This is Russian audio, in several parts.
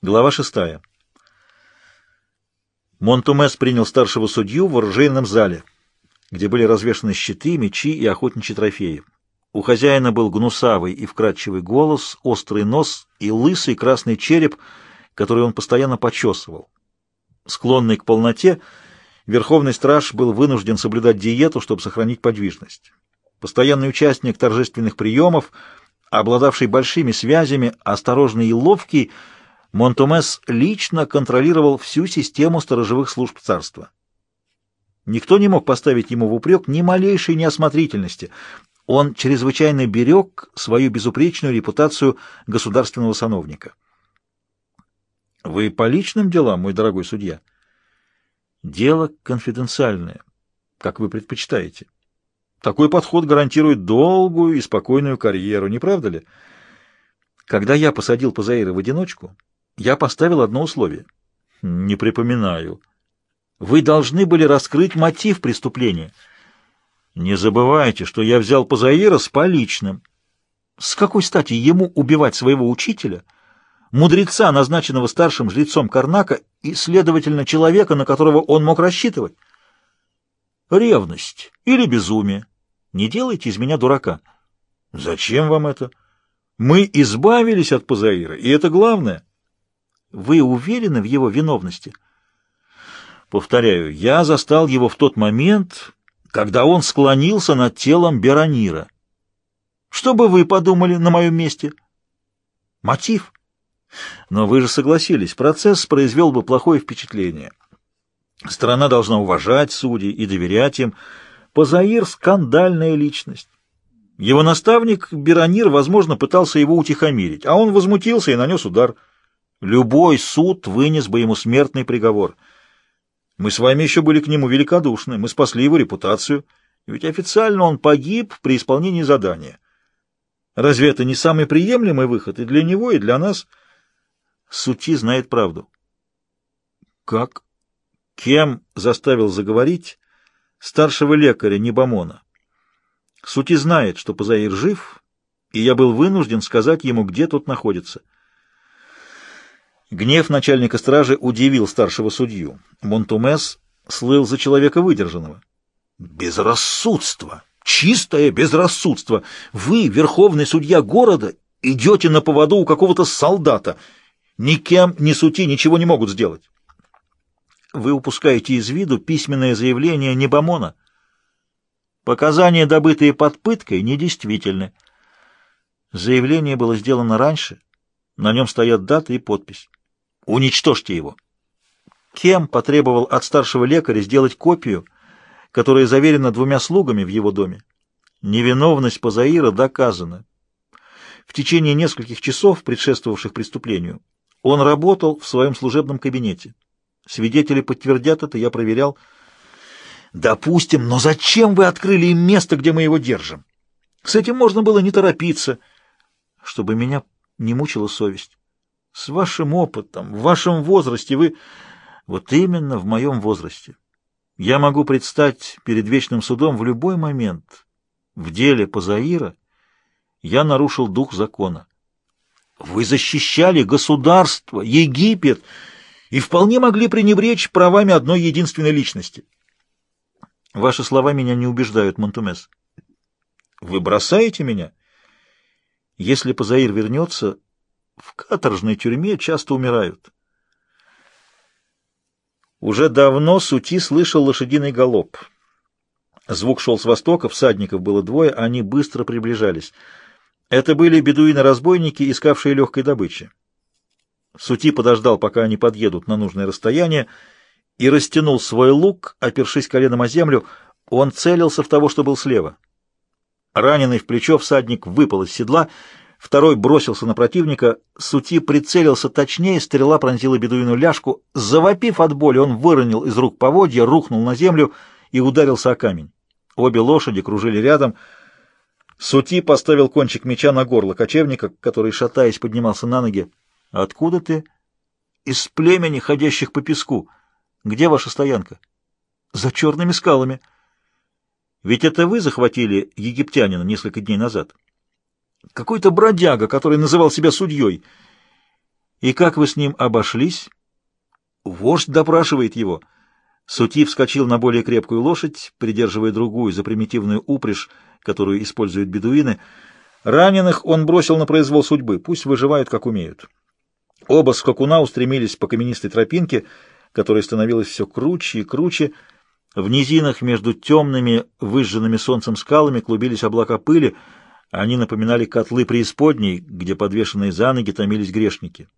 Глава шестая. Монтумес принял старшего судью в оружейном зале, где были развешаны щиты, мечи и охотничьи трофеи. У хозяина был гнусавый и вкрадчивый голос, острый нос и лысый красный череп, который он постоянно почесывал. Склонный к полноте, верховный страж был вынужден соблюдать диету, чтобы сохранить подвижность. Постоянный участник торжественных приемов, обладавший большими связями, осторожный и ловкий — Монтумес лично контролировал всю систему сторожевых служб царства. Никто не мог поставить ему в упрек ни малейшей неосмотрительности. Он чрезвычайно берег свою безупречную репутацию государственного сановника. «Вы по личным делам, мой дорогой судья?» «Дело конфиденциальное, как вы предпочитаете. Такой подход гарантирует долгую и спокойную карьеру, не правда ли? Когда я посадил Пазаира в одиночку...» Я поставил одно условие. Не припоминаю. Вы должны были раскрыть мотив преступления. Не забывайте, что я взял Пазаира с поличным. С какой стати ему убивать своего учителя, мудреца, назначенного старшим жрецом Карнака, и, следовательно, человека, на которого он мог рассчитывать? Ревность или безумие. Не делайте из меня дурака. Зачем вам это? Мы избавились от Пазаира, и это главное. Вы уверены в его виновности? Повторяю, я застал его в тот момент, когда он склонился над телом Беронира. Что бы вы подумали на моем месте? Мотив. Но вы же согласились, процесс произвел бы плохое впечатление. Страна должна уважать судей и доверять им. Позаир — скандальная личность. Его наставник Беронир, возможно, пытался его утихомирить, а он возмутился и нанес удар — Любой суд вынес бы ему смертный приговор. Мы с вами еще были к нему великодушны, мы спасли его репутацию, ведь официально он погиб при исполнении задания. Разве это не самый приемлемый выход и для него, и для нас? Сути знает правду. Как? Кем заставил заговорить старшего лекаря Небомона? Сути знает, что Пазаир жив, и я был вынужден сказать ему, где тот находится. Гнев начальника стражи удивил старшего судью. Монтумес слыл за человека выдержанного. «Безрассудство! Чистое безрассудство! Вы, верховный судья города, идете на поводу у какого-то солдата. Никем, ни сути ничего не могут сделать». Вы упускаете из виду письменное заявление Небомона. Показания, добытые под пыткой, недействительны. Заявление было сделано раньше, на нем стоят дата и подпись. Уничтожьте его. Кем потребовал от старшего лекаря сделать копию, которая заверена двумя слугами в его доме? Невиновность Пазаира доказана. В течение нескольких часов, предшествовавших преступлению, он работал в своем служебном кабинете. Свидетели подтвердят это, я проверял. Допустим, но зачем вы открыли им место, где мы его держим? С этим можно было не торопиться, чтобы меня не мучила совесть. С вашим опытом, в вашем возрасте вы... Вот именно в моем возрасте. Я могу предстать перед вечным судом в любой момент. В деле Пазаира я нарушил дух закона. Вы защищали государство, Египет, и вполне могли пренебречь правами одной единственной личности. Ваши слова меня не убеждают, Монтумес. Вы бросаете меня? Если Пазаир вернется, в каторжной тюрьме часто умирают. Уже давно Сути слышал лошадиный галоп. Звук шел с востока, всадников было двое, они быстро приближались. Это были бедуины-разбойники, искавшие легкой добычи. Сути подождал, пока они подъедут на нужное расстояние, и растянул свой лук, опершись коленом о землю. Он целился в того, что был слева. Раненый в плечо всадник выпал из седла — Второй бросился на противника, Сути прицелился точнее, стрела пронзила бедуину ляжку. Завопив от боли, он выронил из рук поводья, рухнул на землю и ударился о камень. Обе лошади кружили рядом. Сути поставил кончик меча на горло кочевника, который, шатаясь, поднимался на ноги. «Откуда ты?» «Из племени, ходящих по песку. Где ваша стоянка?» «За черными скалами». «Ведь это вы захватили египтянина несколько дней назад?» Какой-то бродяга, который называл себя судьей. И как вы с ним обошлись? Вождь допрашивает его. Сути вскочил на более крепкую лошадь, придерживая другую за примитивную упряжь, которую используют бедуины. Раненых он бросил на произвол судьбы, пусть выживают, как умеют. Оба скакуна устремились по каменистой тропинке, которая становилась все круче и круче. В низинах между темными, выжженными солнцем скалами клубились облака пыли, они напоминали котлы преисподней, где подвешенные за ноги томились грешники.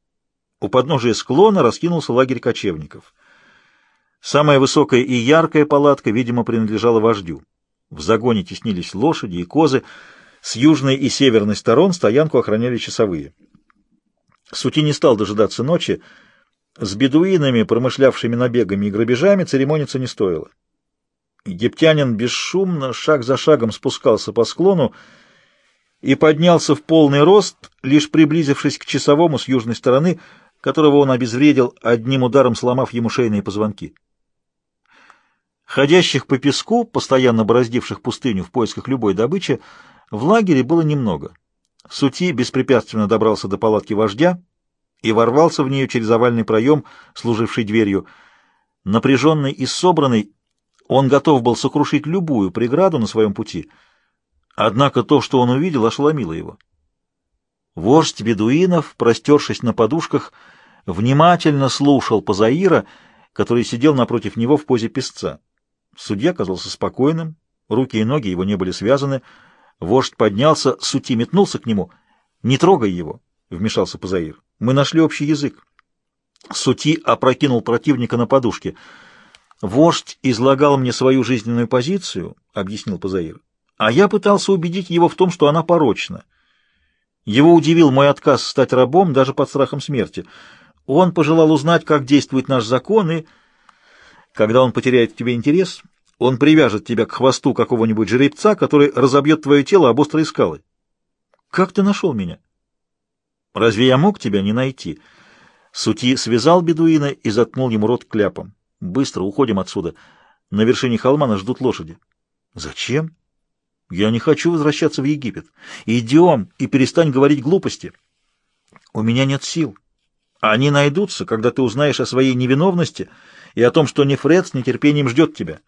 У подножия склона раскинулся лагерь кочевников. Самая высокая и яркая палатка, видимо, принадлежала вождю. В загоне теснились лошади и козы, с южной и северной сторон стоянку охраняли часовые. Сути не стал дожидаться ночи. С бедуинами, промышлявшими набегами и грабежами, церемониться не стоило. Египтянин бесшумно, шаг за шагом спускался по склону и поднялся в полный рост, лишь приблизившись к часовому с южной стороны, которого он обезвредил, одним ударом сломав ему шейные позвонки. Ходящих по песку, постоянно бороздивших пустыню в поисках любой добычи, в лагере было немного. Сути беспрепятственно добрался до палатки вождя и ворвался в нее через овальный проем, служивший дверью. Напряженный и собранный, он готов был сокрушить любую преграду на своем пути. Однако то, что он увидел, ошеломило его. Вождь бедуинов, простершись на подушках, внимательно слушал Пазаира, который сидел напротив него в позе песца. Судья казался спокойным, руки и ноги его не были связаны. Вождь поднялся, Сути метнулся к нему. «Не трогай его!» — вмешался Пазаир. «Мы нашли общий язык». Сути опрокинул противника на подушке. «Вождь излагал мне свою жизненную позицию», — объяснил Пазаир. «А я пытался убедить его в том, что она порочна. Его удивил мой отказ стать рабом даже под страхом смерти. Он пожелал узнать, как действует наш закон, и...» Когда он потеряет к тебе интерес, он привяжет тебя к хвосту какого-нибудь жеребца, который разобьет твое тело об острые скалы. Как ты нашел меня? Разве я мог тебя не найти? Сути связал бедуина и заткнул ему рот кляпом. Быстро уходим отсюда. На вершине холма нас ждут лошади. Зачем? Я не хочу возвращаться в Египет. Идем и перестань говорить глупости. У меня нет сил. Они найдутся, когда ты узнаешь о своей невиновности и о том, что Нефред с нетерпением ждет тебя.